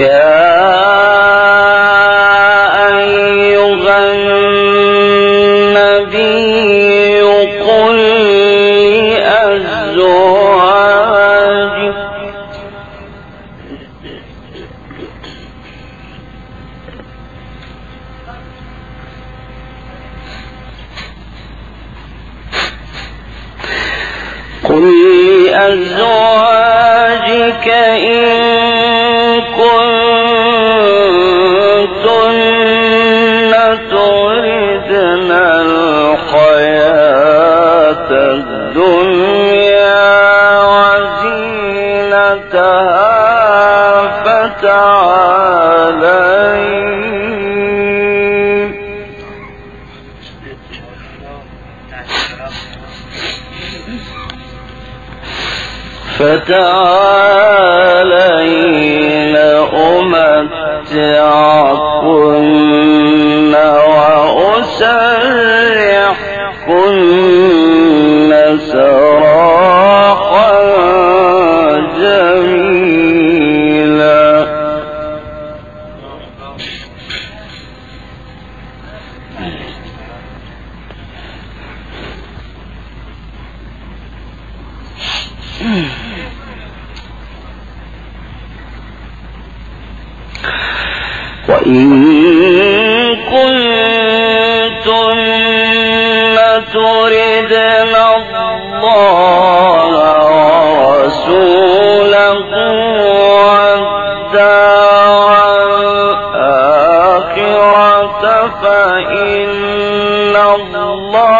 يا فإن الله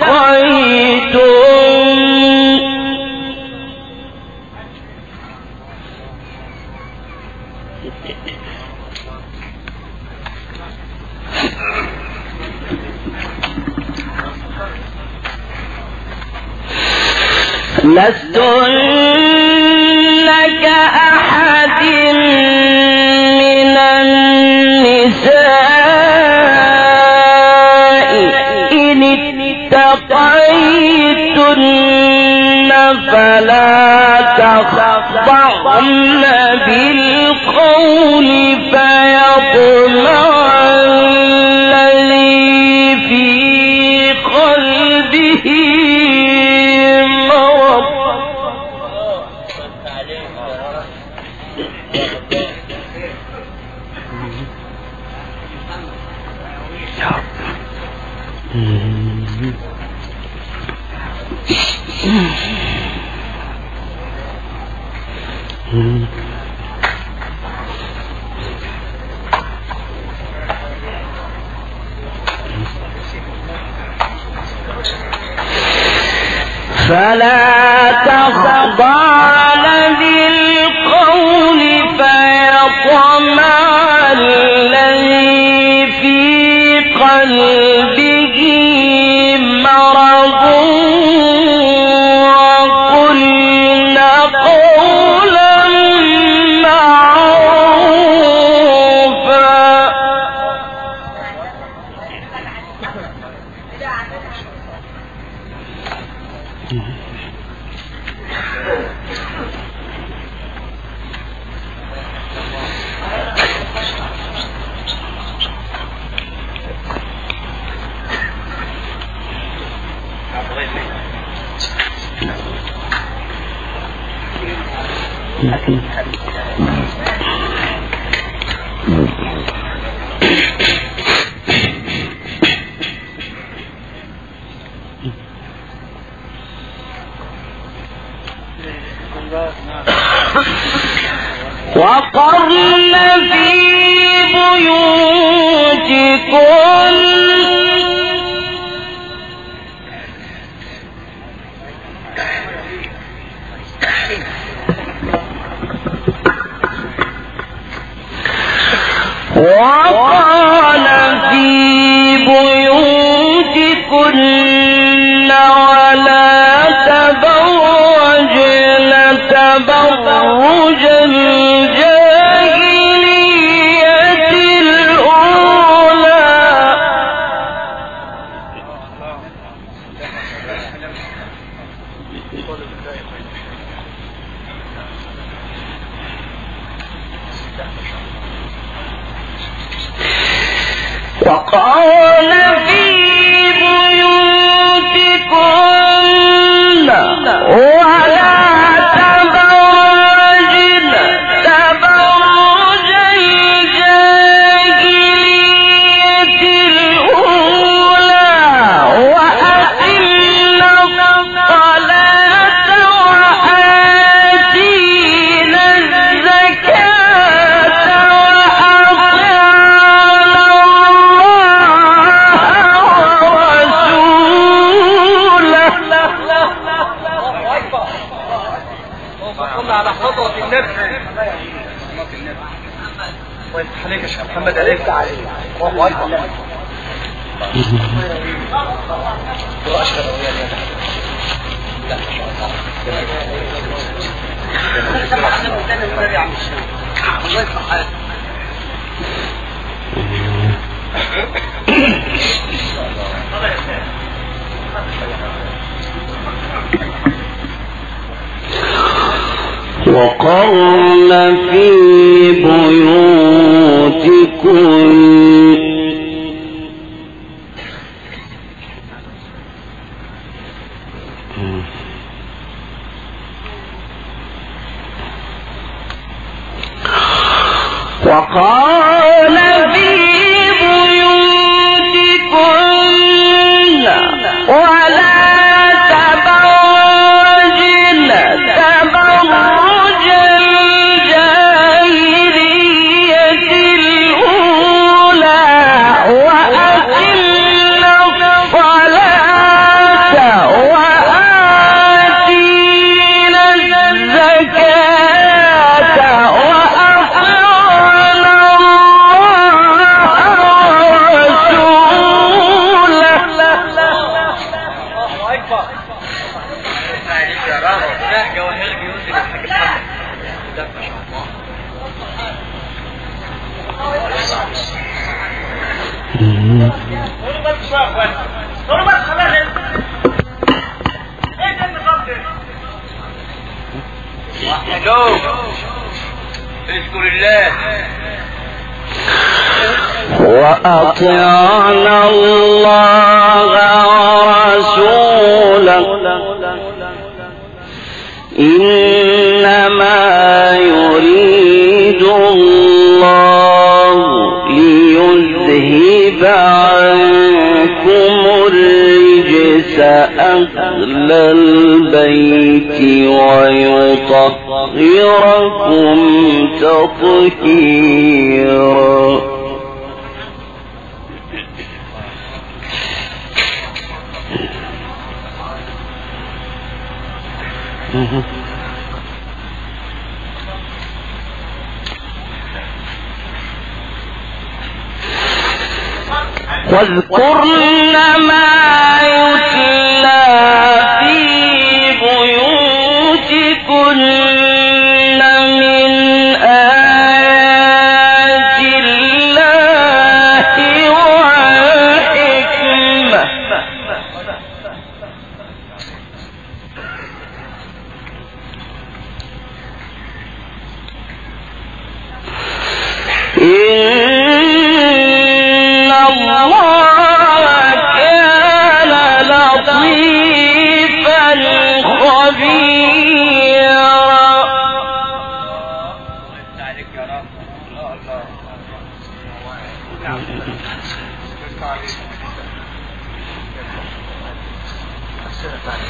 اتقيتم لستن وأطعنا الله أهل البيت ويطهركم تطهيرا. واذكرن ما يتلى Obrigado.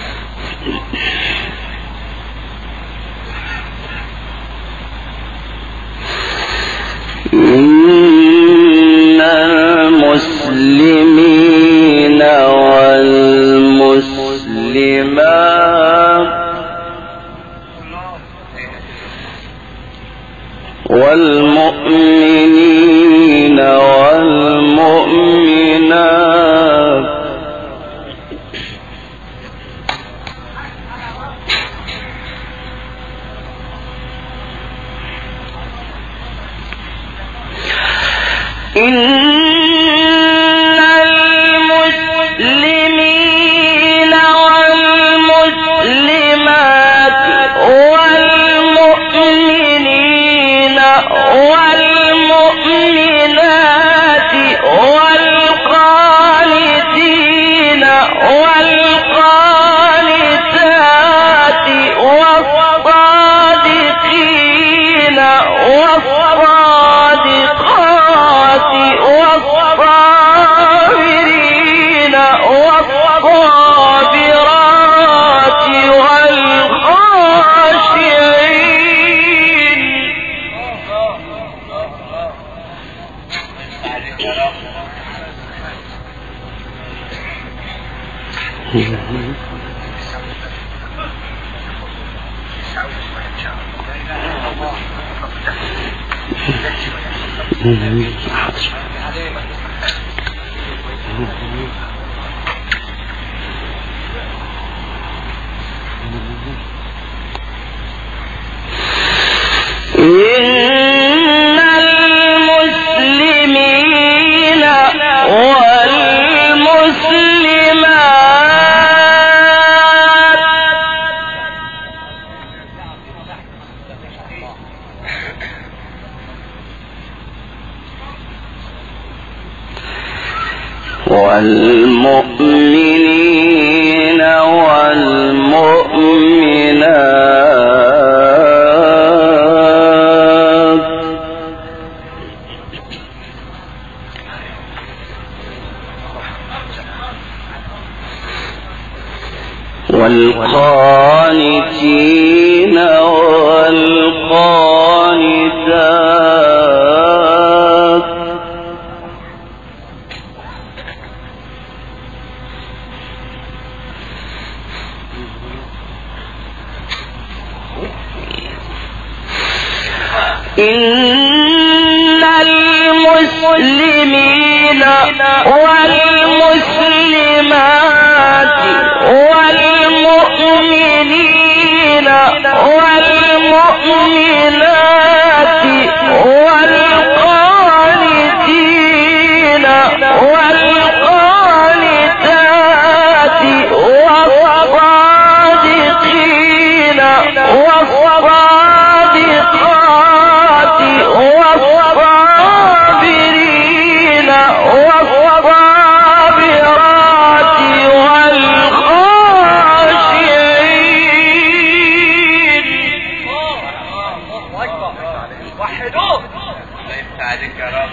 Yeah.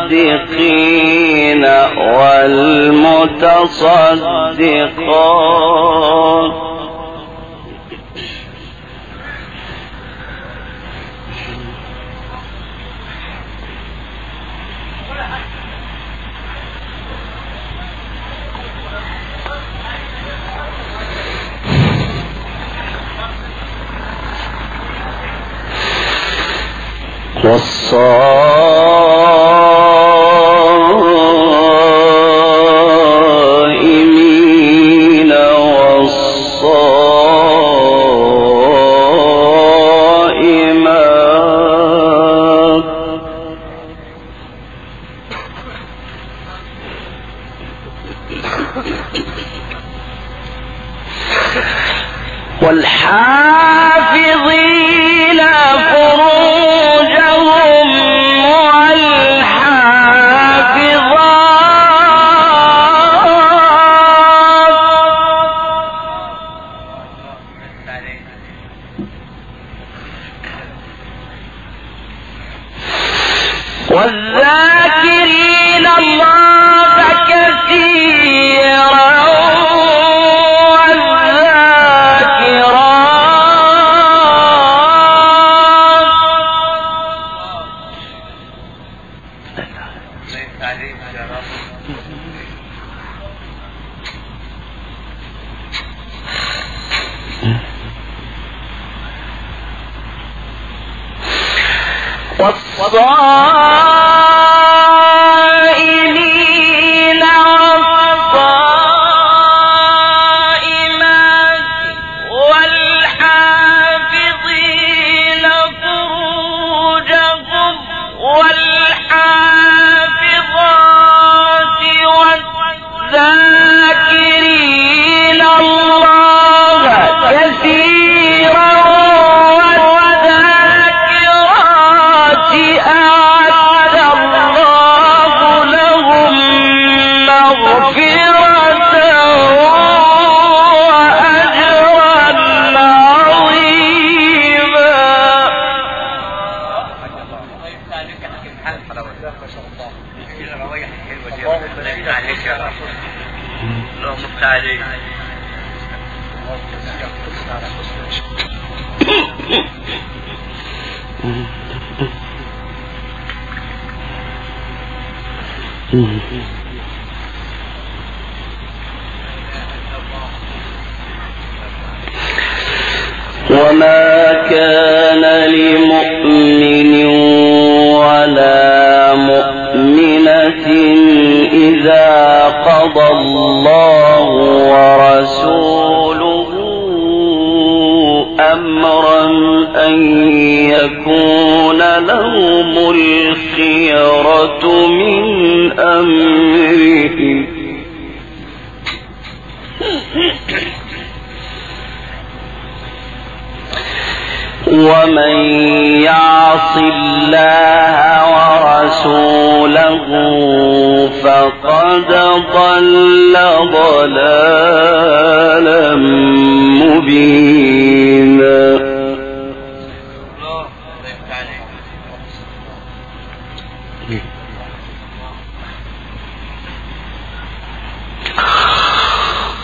والمتصدقين والمتصدقات والصالحين أمرا أن يكون لهم الخيرة من أمرهم ومن يعص الله ورسوله فقد ضل ضلالا مبينا.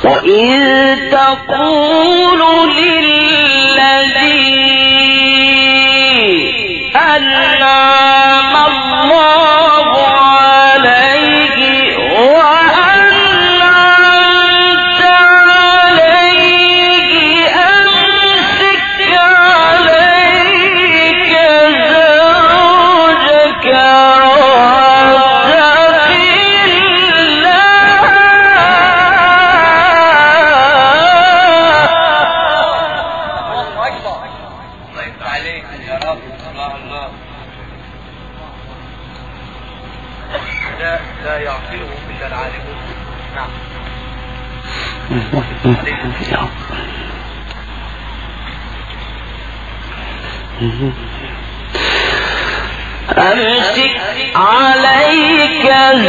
وإذ تقول للذي أنعم الله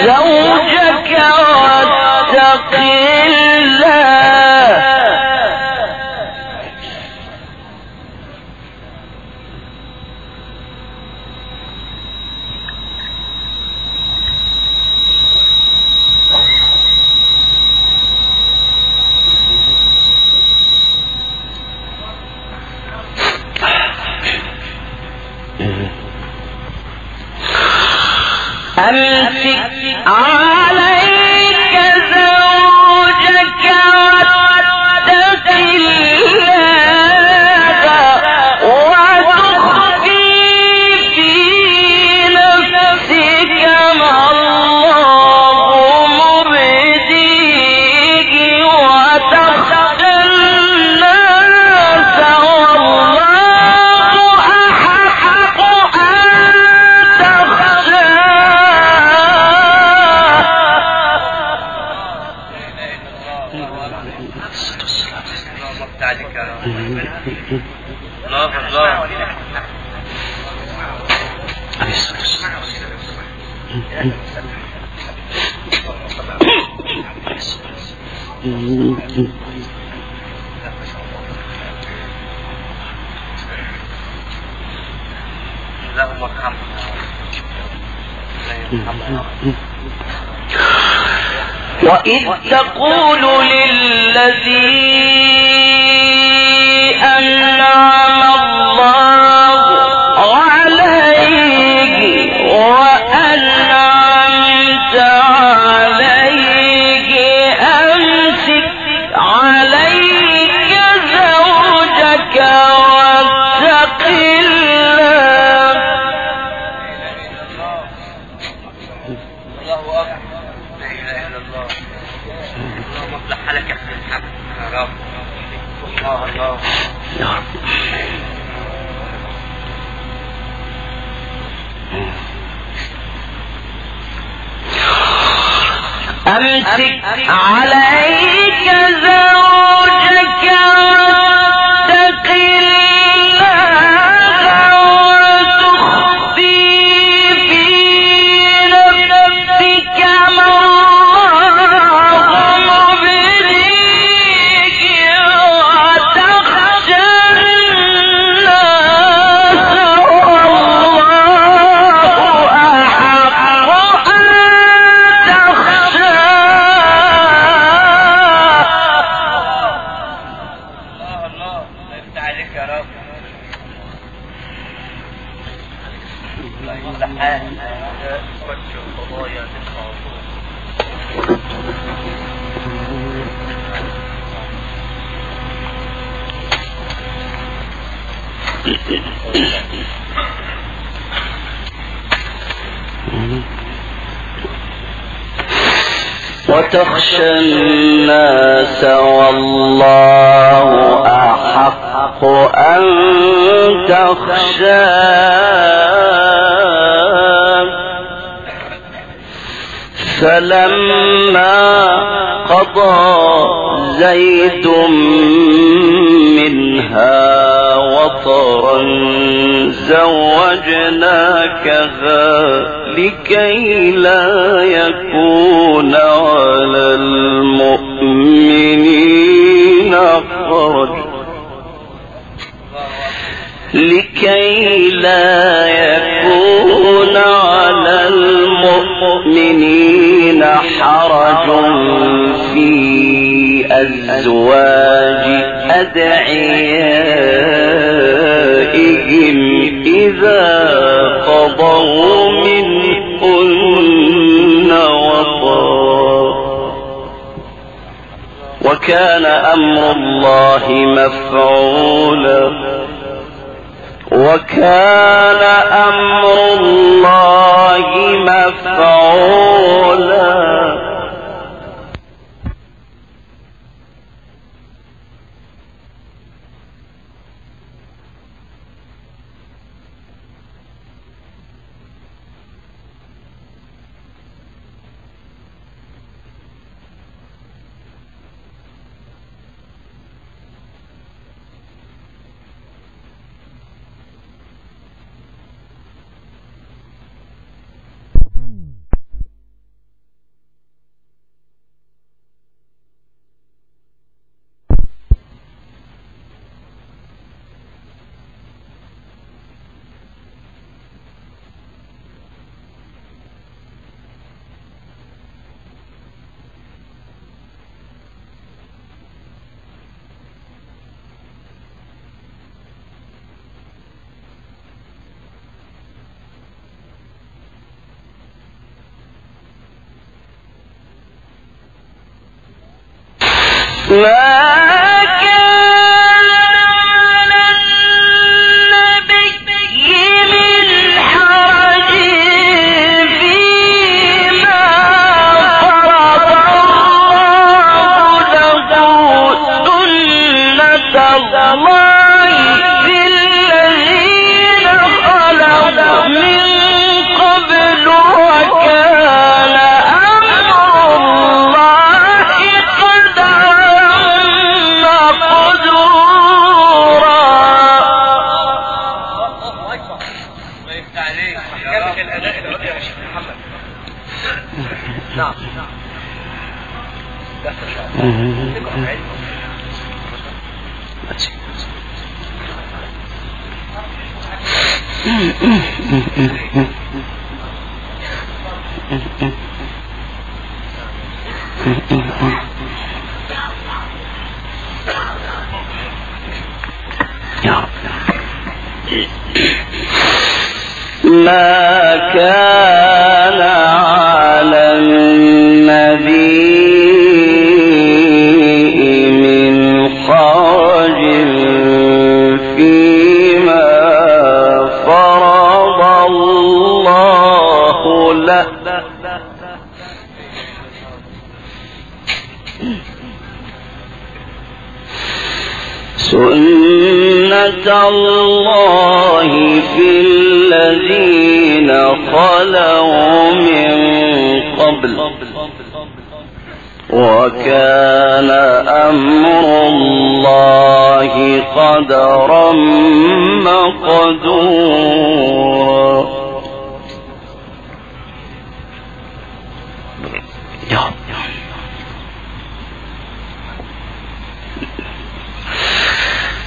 زوجك واتق الله. أمسك عليك وإذ تقول للذي أنعم الله عليه وأنعمت عليه أمسك عليك زوجك واتق الله. الله أكبر. لا إله إلا الله. اللهم اصلح حالك يا أخي الحق. يا رب. الله الله. يا رب. أمسك عليك زوجك وتخشى الناس والله أحق أن تخشى. فلما قضى زيد منها وطرا زوجناكها لكي لا يكون على المؤمنين حرج لكي لا يكون على المؤمنين حرج في أزواج أدعيائهم إذا قضوا منهن وطرا وكان أمر الله مفعولا وكان أمر الله مفعولا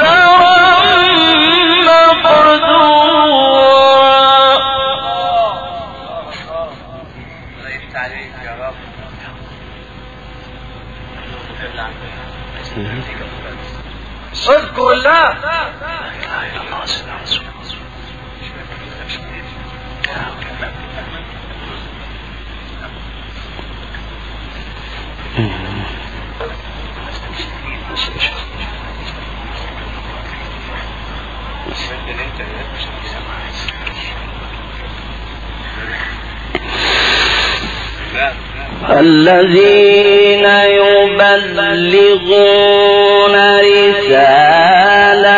عذاب الذين يبلغون رسالة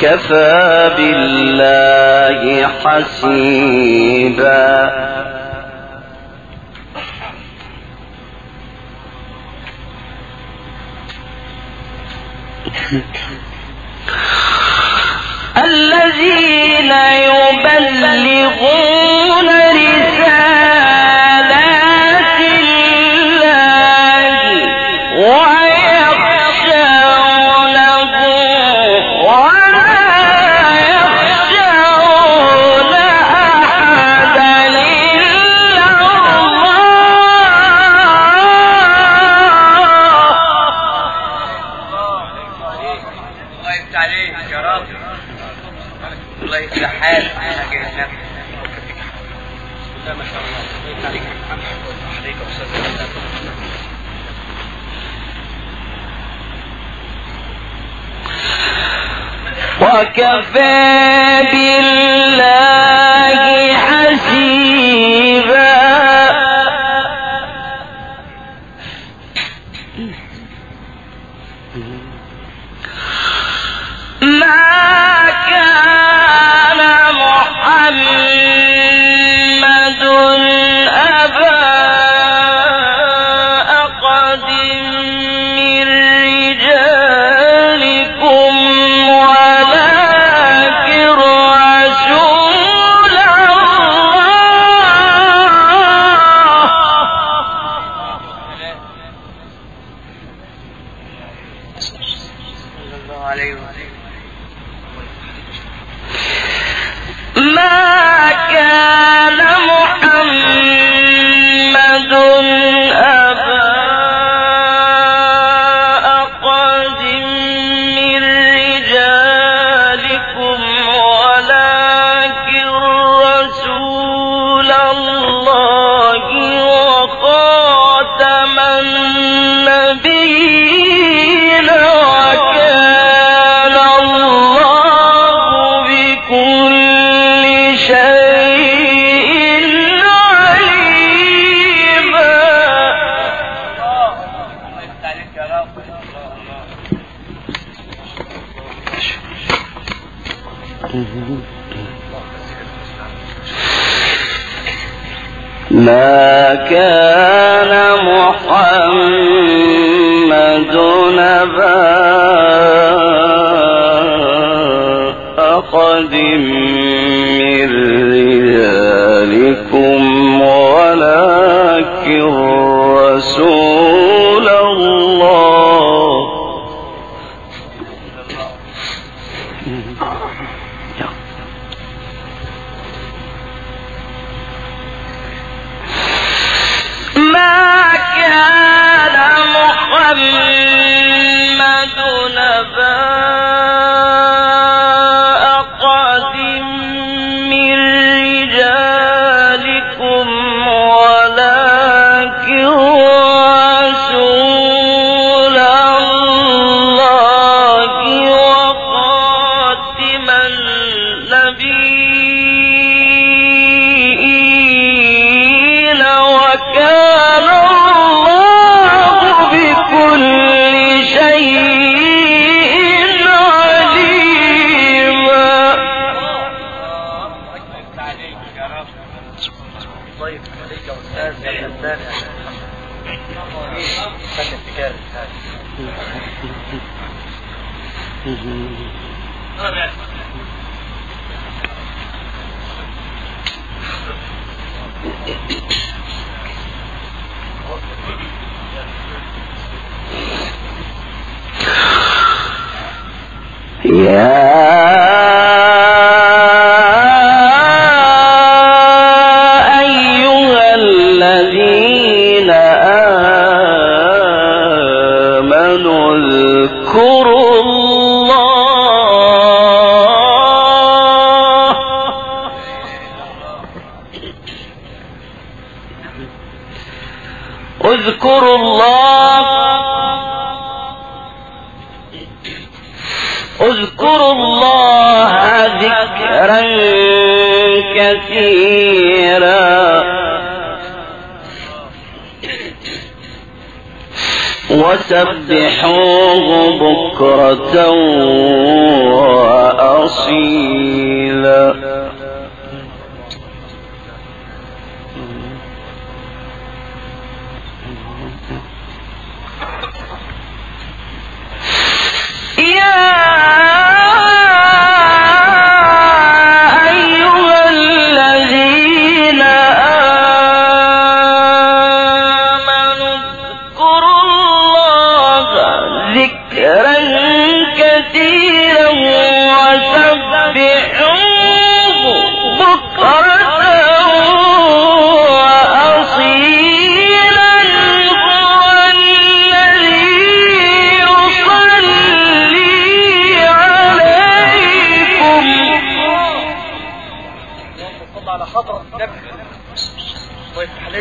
وكفى بالله حسيبا. الذين يبلغون رسالة وكفى بالله.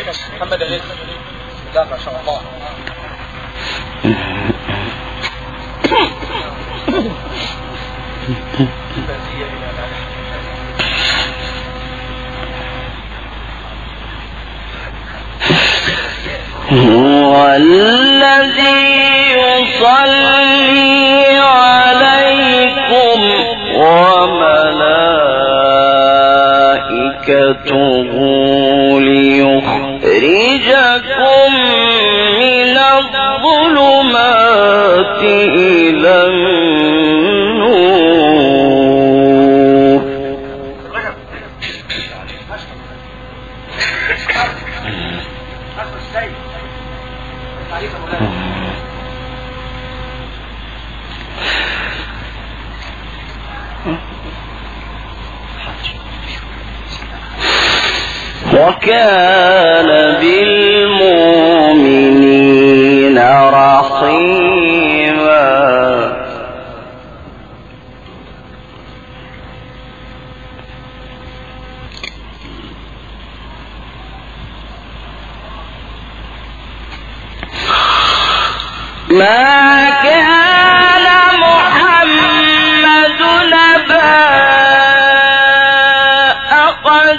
محمد عليك. لا ما شاء الله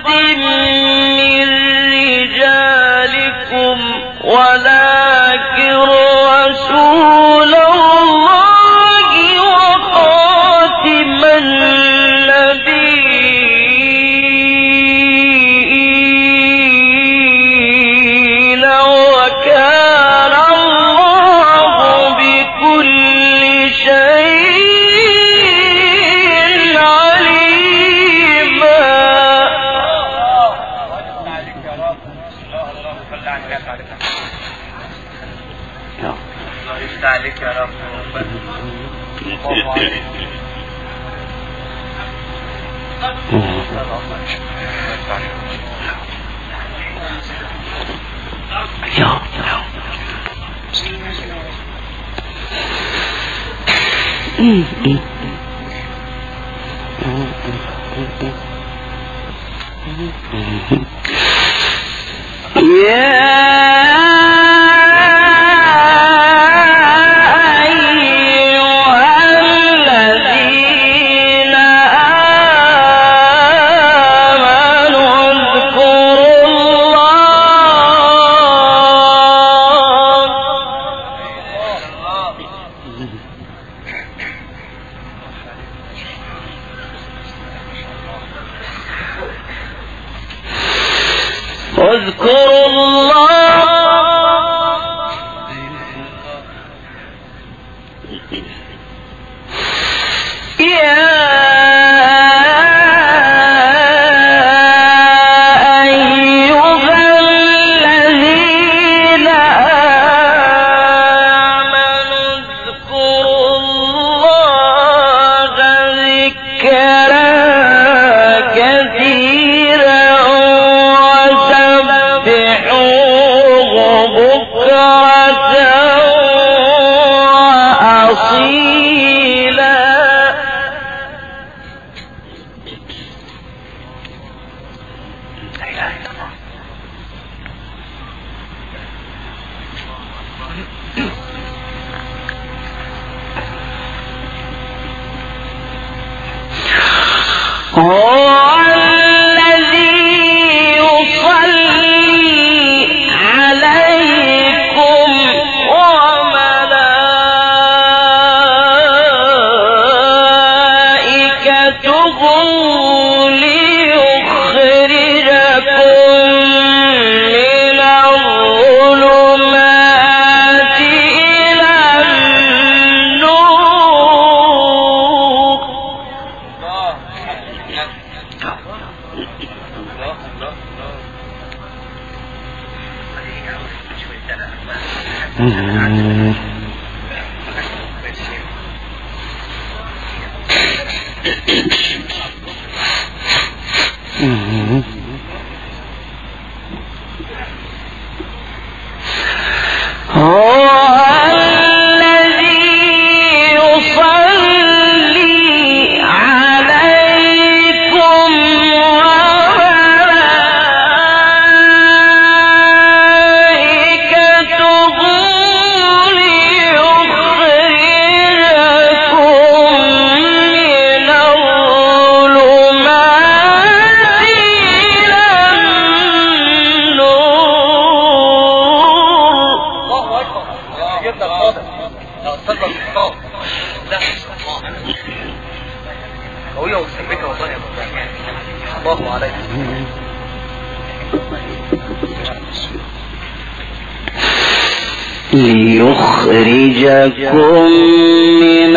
من رجالكم ولكن ليخرجكم من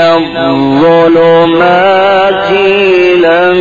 الظلمات إلى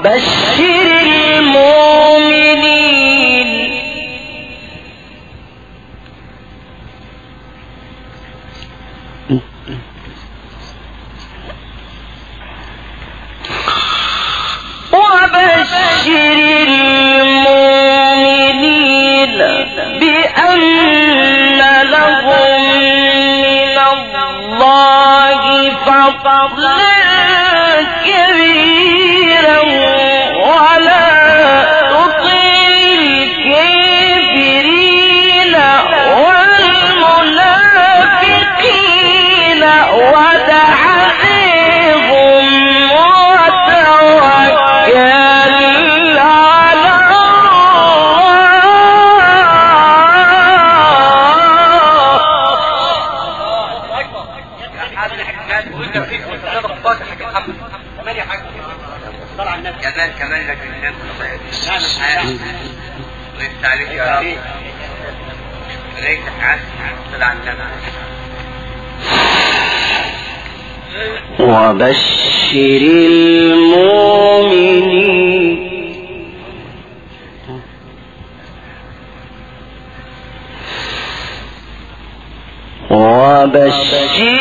وبش من لك من عليك آه. طيب، يا رب. وبشر المؤمنين. وبشر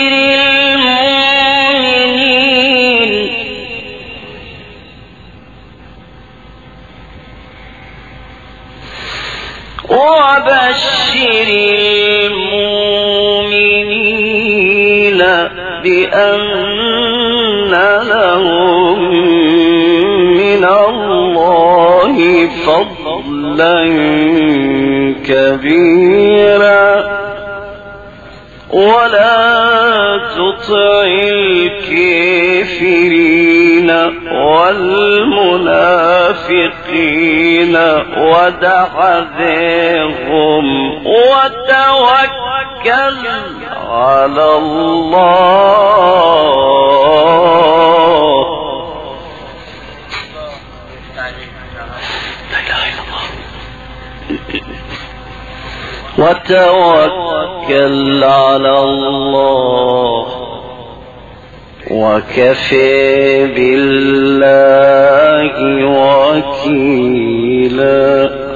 توكل على الله وكفى بالله وكيلا.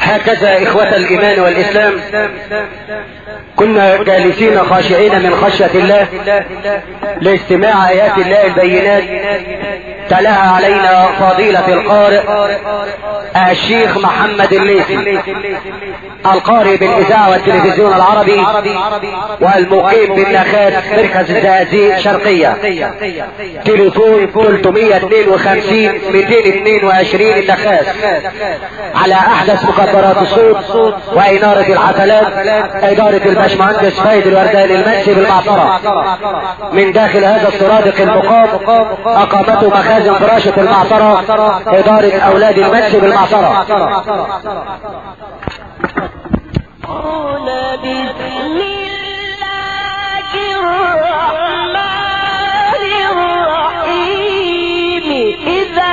هكذا إخوة الإيمان والإسلام كنا جالسين خاشعين من خشية الله لاستماع آيات الله البينات. تلاها علينا فضيلة القارئ الشيخ محمد الليثي القارئ بالإذاعة والتلفزيون العربي والمقيم بالنخات مركز الزقازيق شرقية. تليفون 352 222 النخاس على أحدث مكبرات الصوت وإنارة الحفلات إدارة الباشمهندس فايد الورداني المنسي بالمعصرة. من داخل هذا السرادق المقام أقامته مخازن فراشة المعصرة إدارة أولاد المنسي بالمعصرة. قول بسم الله الرحمن الرحيم إذا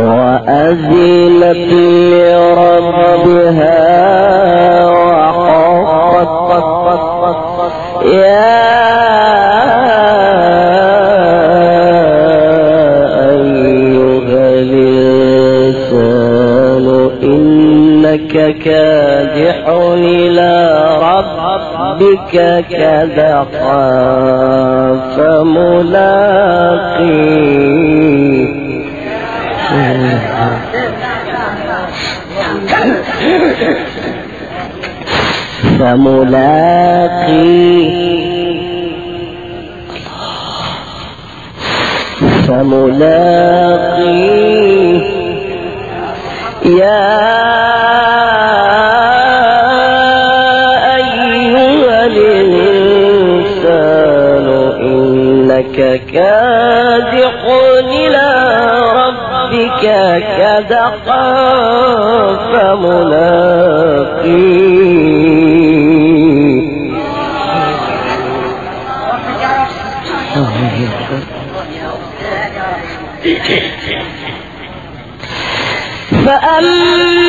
وأذنت لربها وحقت يا أيها الإنسان إنك كادح إلى ربك كدحا فملاقيه فملاقي فملاقي يا أيها الإنسان إنك كادح إلى ربك. كدحا فملاقيه فأما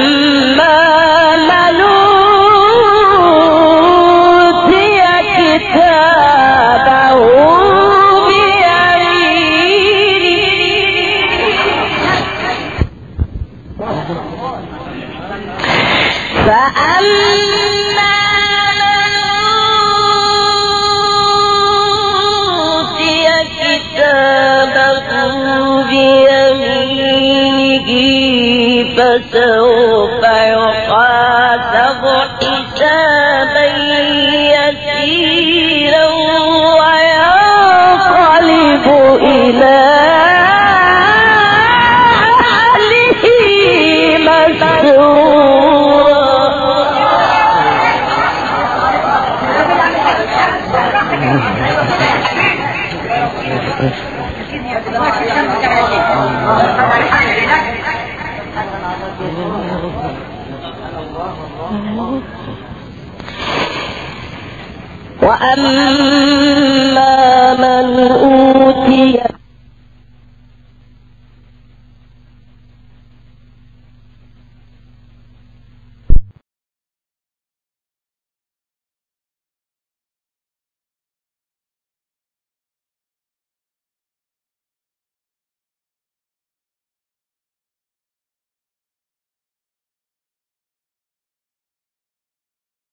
فأما وأما من أوتي